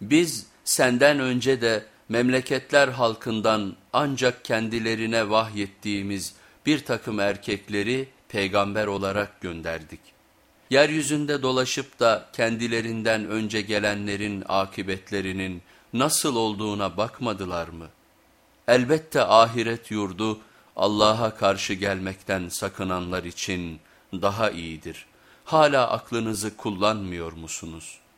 Biz senden önce de memleketler halkından ancak kendilerine vahyettiğimiz bir takım erkekleri peygamber olarak gönderdik. Yeryüzünde dolaşıp da kendilerinden önce gelenlerin akıbetlerinin nasıl olduğuna bakmadılar mı? Elbette ahiret yurdu Allah'a karşı gelmekten sakınanlar için daha iyidir. Hala aklınızı kullanmıyor musunuz?''